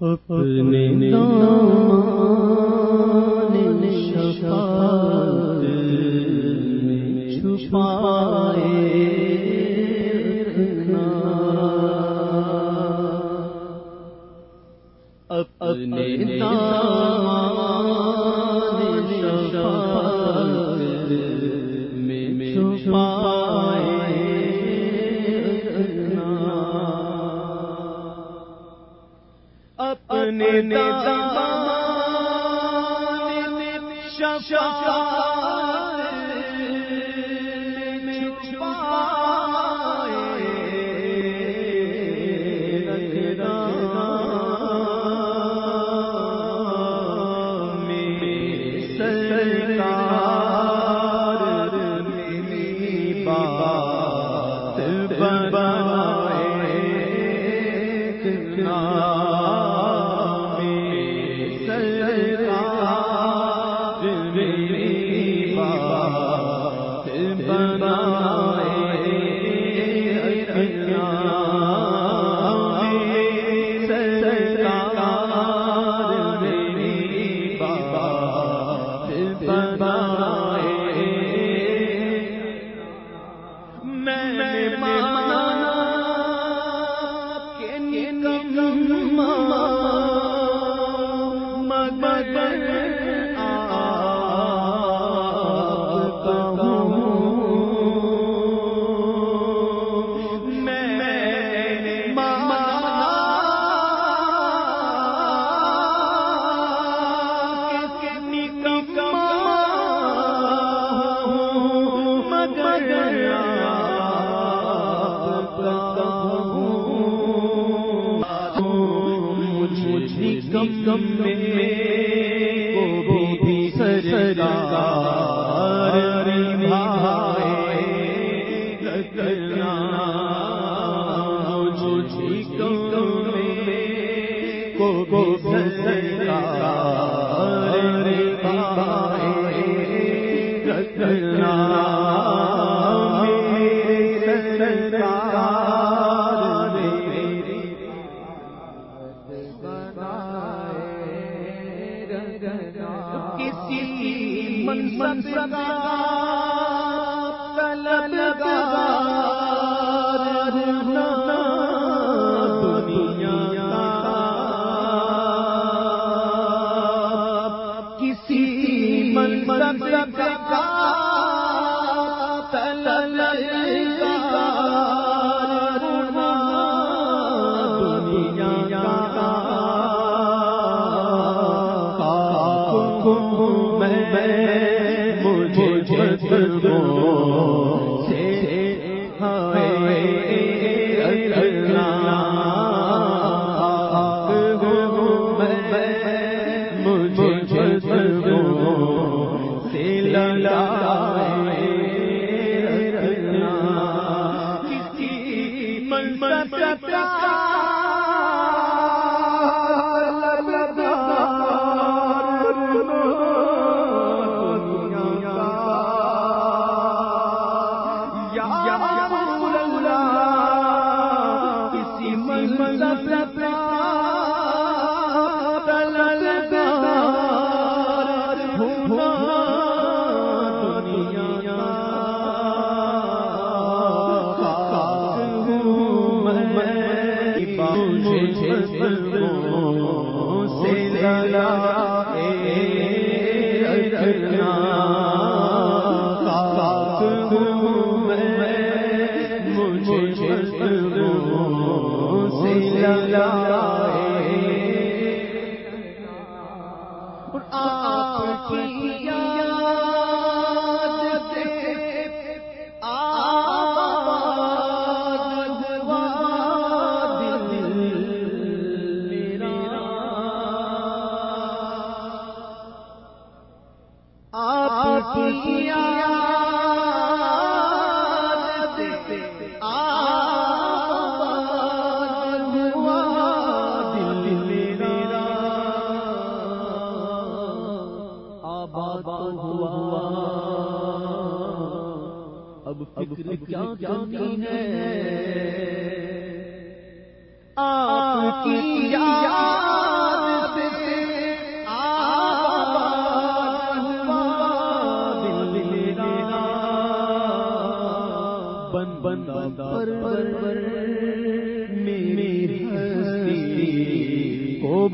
اپنے شفاعت میں چھپائے رکھنا۔ اپنے شفاعت شفاعت کرنا جی کم کو سرکار میں اب کیا کمی ہے آپ کی یاد سے بن بن پر پر میری ہستی کو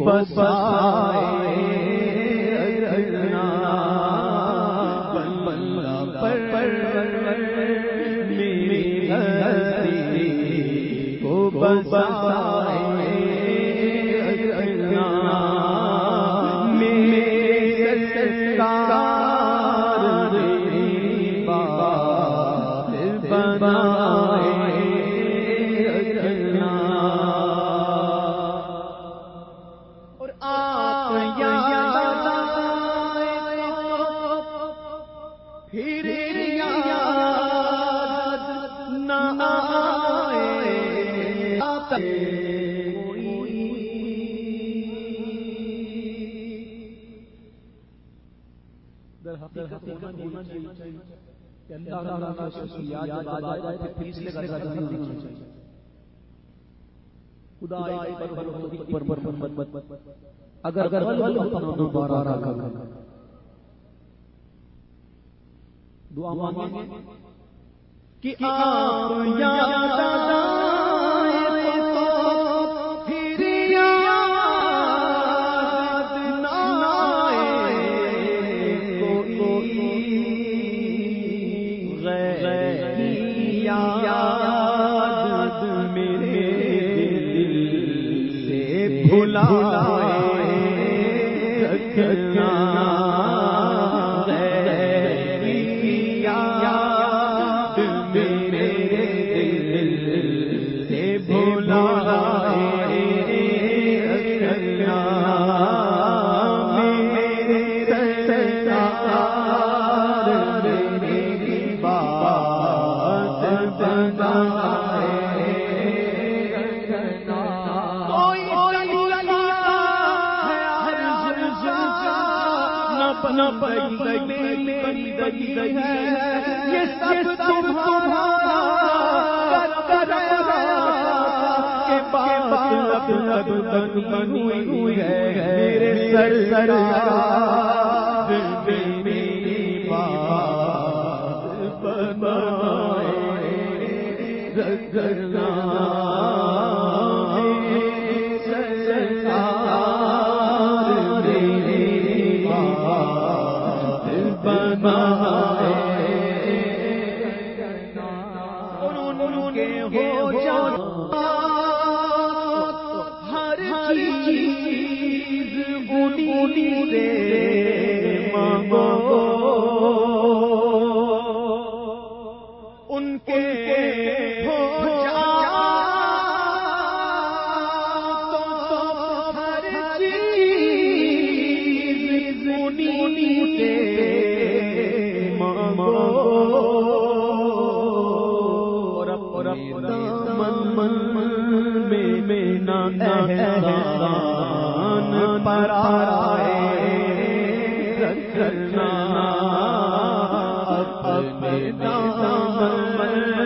دوبارہ کہ آپ یا میرے سر سر میری بابا گرنا کے ہو جانا ہر چیز انہی سے دامن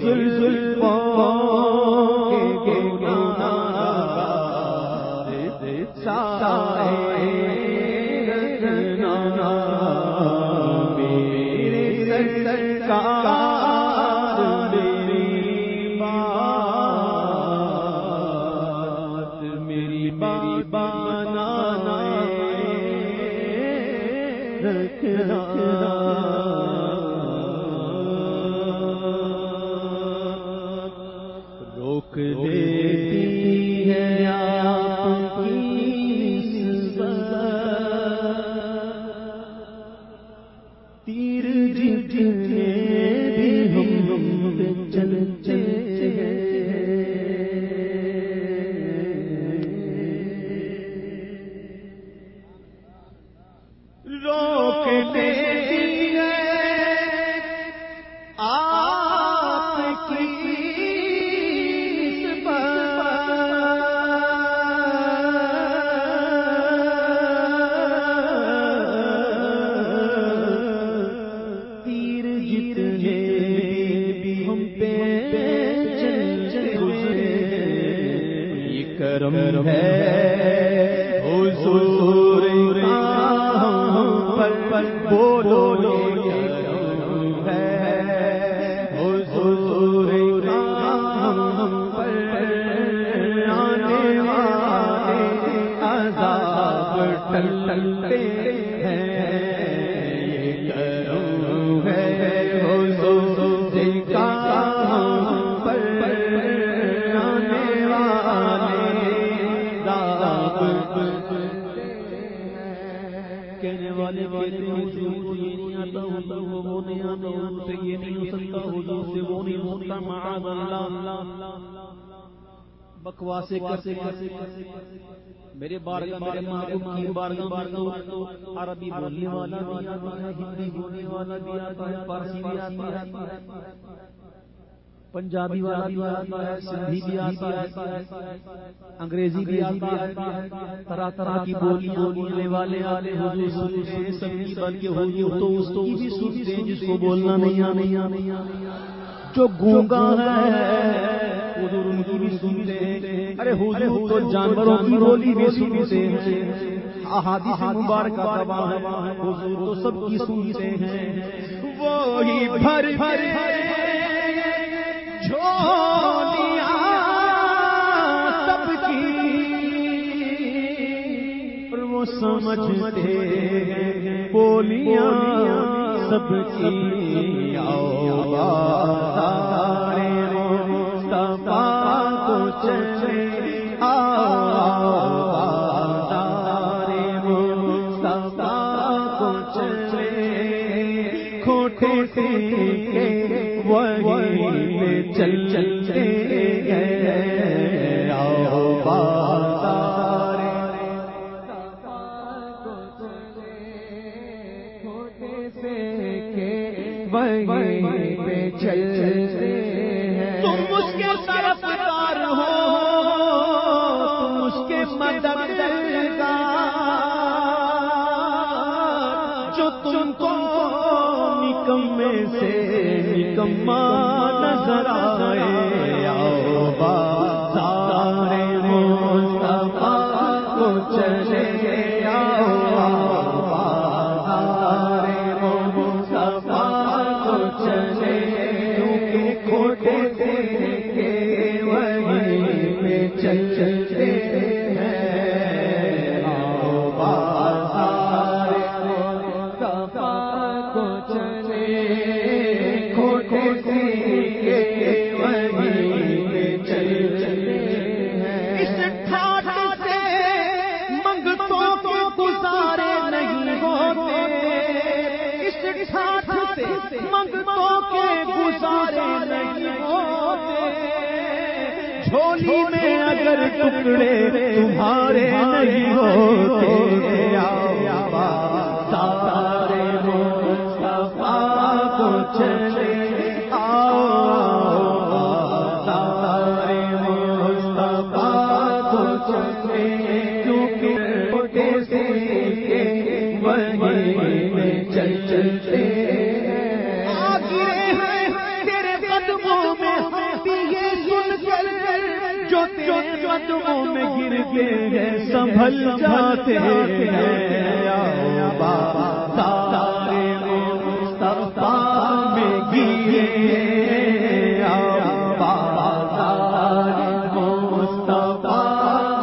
سل سل سایہ ہے۔ بکواسے کرتے میرے بار میرے محبوب کی بارگاہ تو عربی بولنے والا بھی آتا ہے ہندی بولنے والا بھی آتا ہے فارسی بھی آتا ہے پنجابی والا بھی آتا ہے، سندھی بھی آتا ہے، انگریزی بھی آتا ہے طرح طرح کی بولی بولنے والے والے حضور سنتے سب کی بلکہ حضور تو اس کو بھی سنتے ہیں، جس کو بولنا نہیں آنے جو گونگا ہے، حضور ان کی بھی سنتے ہیں۔ ارے حضور تو جانوروں کی بولی بھی سنتے ہیں۔ احادیث مبارکہ گواہ ہے، حضور تو سب کی سنتے ہیں۔ وہی بھر بھر سمجھتے ہیں بولیاں سب کی۔ آؤ سارے کو چلے۔ پہ چلتے تم اس کے طرفدار ہو، تم اس کے مددگار۔ جو تم کو نکمے سے نکما نظر آئے تیرے اگر ٹکڑے تمہارے نہیں ہوتے میں کے ہیں، سنبھل جاتے ہیں۔ سارے مصطفیٰ میں گرے سارے مصطفیٰ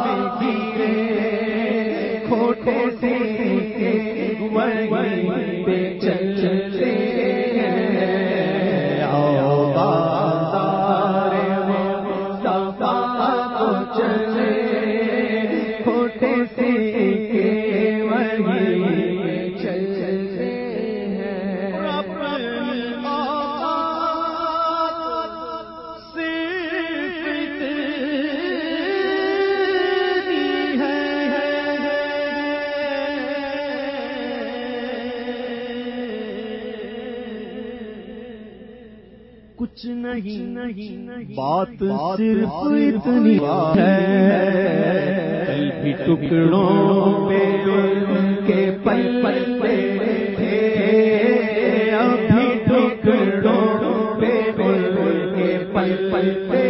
میں گرے کھوٹے سے پہ چل چلتے ہیں۔ آؤ بات صرف اتنی ہے۔ ٹکڑوں پہ کے پل پل پہ ابھی ٹکڑوں پہ کے پل پل پہ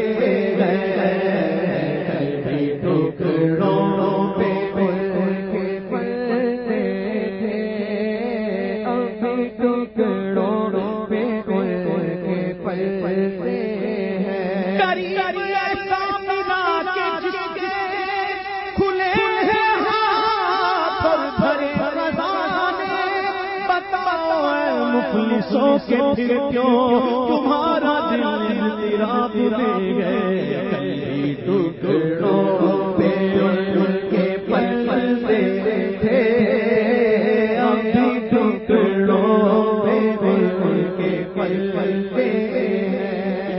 کے پل پل پہ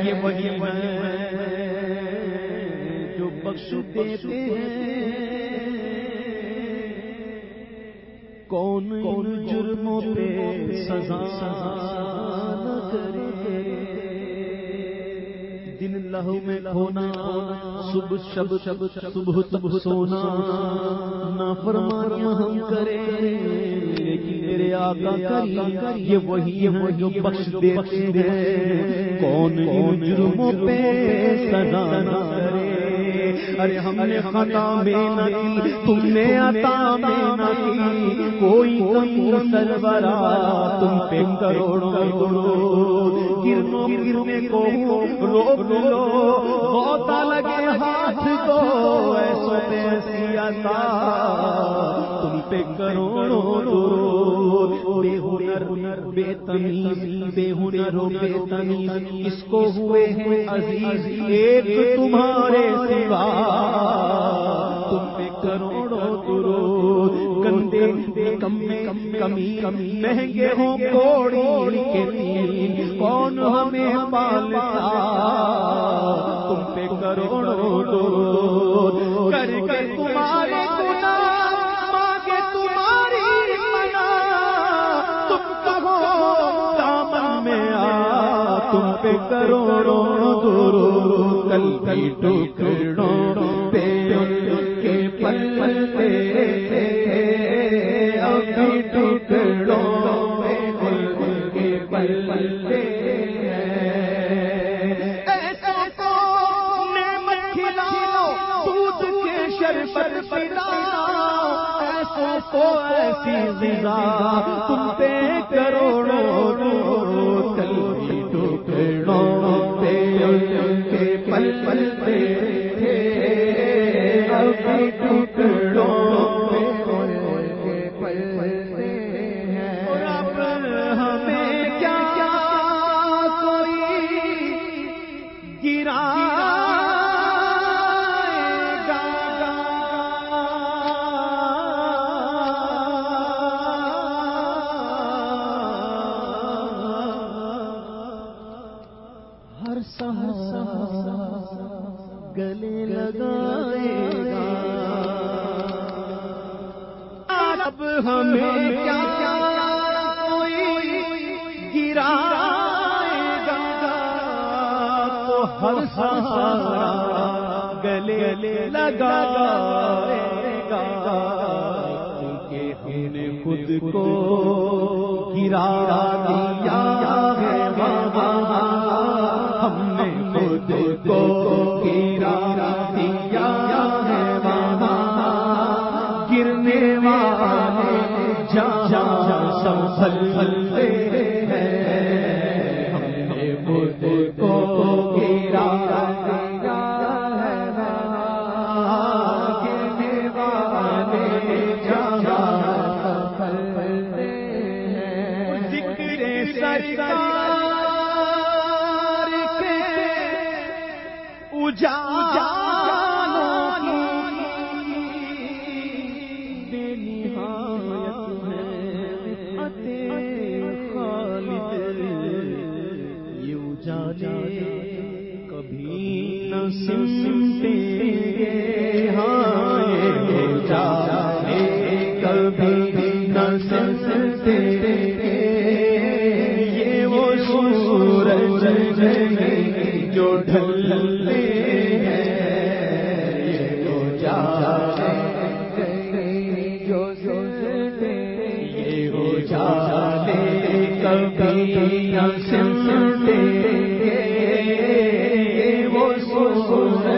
یہ وہی ہے جو بخش دیتے ہیں۔ کون کون جرموں پہ سزا نہ کرے۔ دن لہو میں کھونا، صبح شب شب صبح تب سونا نہ فرمانیاں ہم کریں۔ میرے آقا کریم، یہ وہی ہے جو بخش دیتے ہیں۔ کون ان جرموں پہ سزا نہ کرے؟ ارے ہم نے خطا میں نہ کی، تم نے عطا میں نہ کی۔ کوئی کمی سربرا تم پہ کروڑوں کروڑوں۔ گرنوں گرنے کو روک لو۔ غوطہ لگے ہاتھ کو، ایسو پہ ایسی عطا تم پہ کروڑوں درود بے ہنر، بے تمیز، بے ہنر بے تمیز۔ اس کو ہوئے ہیں عزیز، ایک تمہارے سوا۔ تم پہ کروڑوں درود، گندے کم کم کمی کمی مہنگے ہوں کوڑی کے تین کون ہمیں پالتا؟ تم پہ کروڑوں درود۔ کر کے پہ کروڑوں درود کل کل ٹکڑوں پہ کے پل پل پہ پہ کے پل پل پہ شربت کو ایسی غذا تم پہ کروڑوں کل بھی ٹکڑوں پہ پل پل پل پہ جائے ہم نے خود کو گرا دیا ہے۔ سو